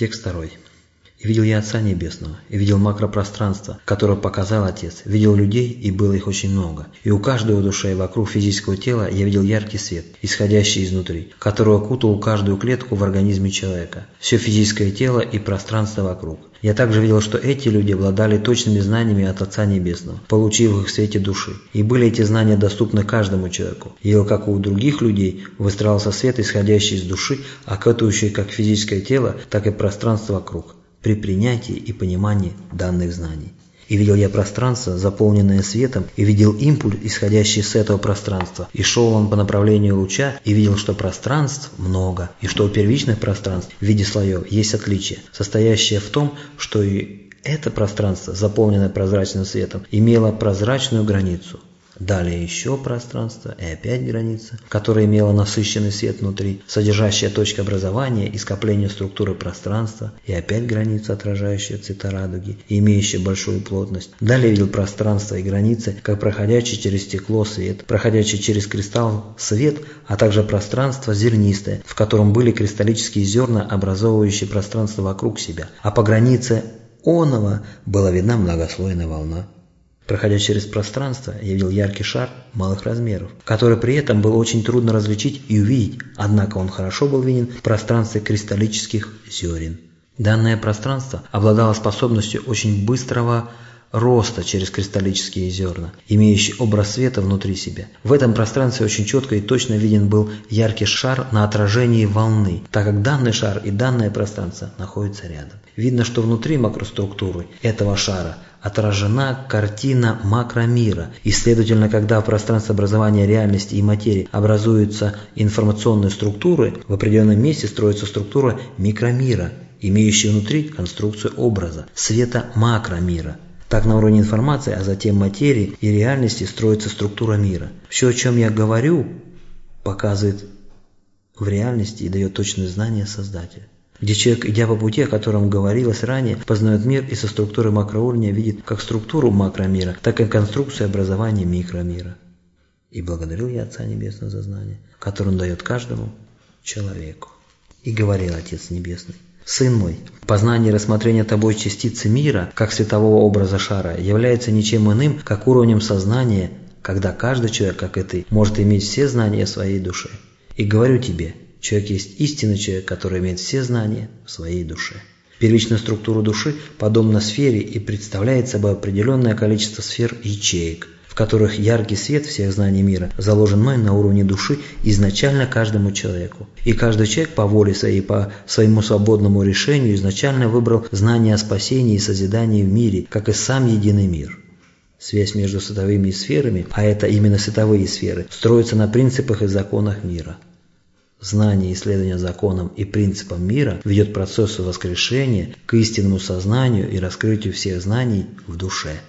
Текст второй. И видел я Отца Небесного, и видел макропространство, которое показал Отец, видел людей, и было их очень много. И у каждого душе вокруг физического тела я видел яркий свет, исходящий изнутри, который окутал каждую клетку в организме человека, все физическое тело и пространство вокруг. Я также видел, что эти люди обладали точными знаниями от Отца Небесного, получив их в свете души. И были эти знания доступны каждому человеку. И как у других людей выстраивался свет, исходящий из души, окатывающий как физическое тело, так и пространство вокруг при принятии и понимании данных знаний. И видел я пространство, заполненное светом, и видел импульс, исходящий с этого пространства. И шел он по направлению луча, и видел, что пространств много, и что у первичных пространств в виде слоев есть отличие, состоящее в том, что и это пространство, заполненное прозрачным светом, имело прозрачную границу – Далее еще пространство и опять граница, которая имела насыщенный свет внутри, содержащая точка образования и скопления структуры пространства, и опять граница, отражающая цвета радуги и имеющая большую плотность. Далее видел пространство и границы, как проходящий через стекло свет, проходящий через кристалл свет, а также пространство зернистое, в котором были кристаллические зерна, образовывающие пространство вокруг себя, а по границе оного была видна многослойная волна. Проходя через пространство, я видел яркий шар малых размеров, который при этом было очень трудно различить и увидеть, однако он хорошо был виден в пространстве кристаллических зерен. Данное пространство обладало способностью очень быстрого роста через кристаллические зерна, имеющий образ света внутри себя. В этом пространстве очень четко и точно виден был яркий шар на отражении волны, так как данный шар и данное пространство находятся рядом. Видно, что внутри макроструктуры этого шара отражена картина макромира, и следовательно, когда в пространстве образования реальности и материи образуются информационные структуры, в определенном месте строится структура микромира, имеющая внутри конструкцию образа, света макромира. Так на уровне информации, а затем материи и реальности строится структура мира. Все, о чем я говорю, показывает в реальности и дает точное знание Создателя где человек, идя по пути, о котором говорилось ранее, познает мир и со структуры макроуровня видит как структуру макромира, так и конструкцию образования микромира. И благодарил я Отца Небесного за знание, которое Он дает каждому человеку. И говорил Отец Небесный, «Сын мой, познание и рассмотрение тобой частицы мира, как светового образа шара, является ничем иным, как уровнем сознания, когда каждый человек, как и ты, может иметь все знания своей душе. И говорю тебе, Человек есть истинный человек, который имеет все знания в своей душе. Первичная структура души подобна сфере и представляет собой определенное количество сфер ячеек, в которых яркий свет всех знаний мира заложен мной на уровне души изначально каждому человеку. И каждый человек по воле своей, по своему свободному решению изначально выбрал знание о спасении и созидании в мире, как и сам единый мир. Связь между световыми сферами, а это именно световые сферы, строится на принципах и законах мира – Знание и исследование законам и принципам мира ведет процессу воскрешения, к истинному сознанию и раскрытию всех знаний в душе.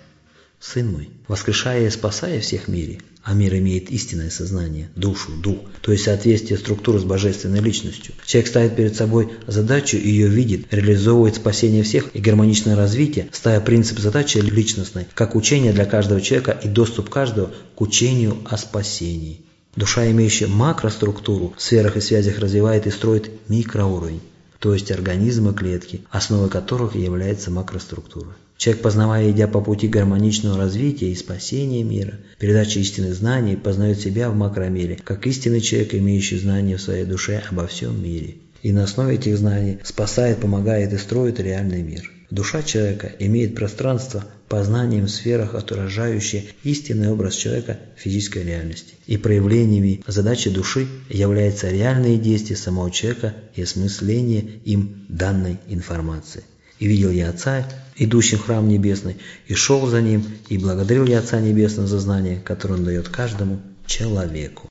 Сын мой, воскрешая и спасая всех в мире, а мир имеет истинное сознание, душу, дух, то есть соответствие структуры с божественной личностью. Человек ставит перед собой задачу и ее видит, реализовывает спасение всех и гармоничное развитие, ставя принцип задачи личностной, как учение для каждого человека и доступ каждого к учению о спасении. Душа, имеющая макроструктуру, в сферах и связях развивает и строит микроуровень, то есть организмы клетки, основой которых является макроструктура. Человек, познавая, идя по пути гармоничного развития и спасения мира, передачи истинных знаний, познает себя в макромире, как истинный человек, имеющий знания в своей душе обо всем мире. И на основе этих знаний спасает, помогает и строит реальный мир. Душа человека имеет пространство познанием в сферах, отражающее истинный образ человека в физической реальности. И проявлениями задачи души являются реальные действия самого человека и осмысление им данной информации. И видел я Отца, идущим в храм небесный, и шел за ним, и благодарил я Отца Небесного за знание, которое Он дает каждому человеку.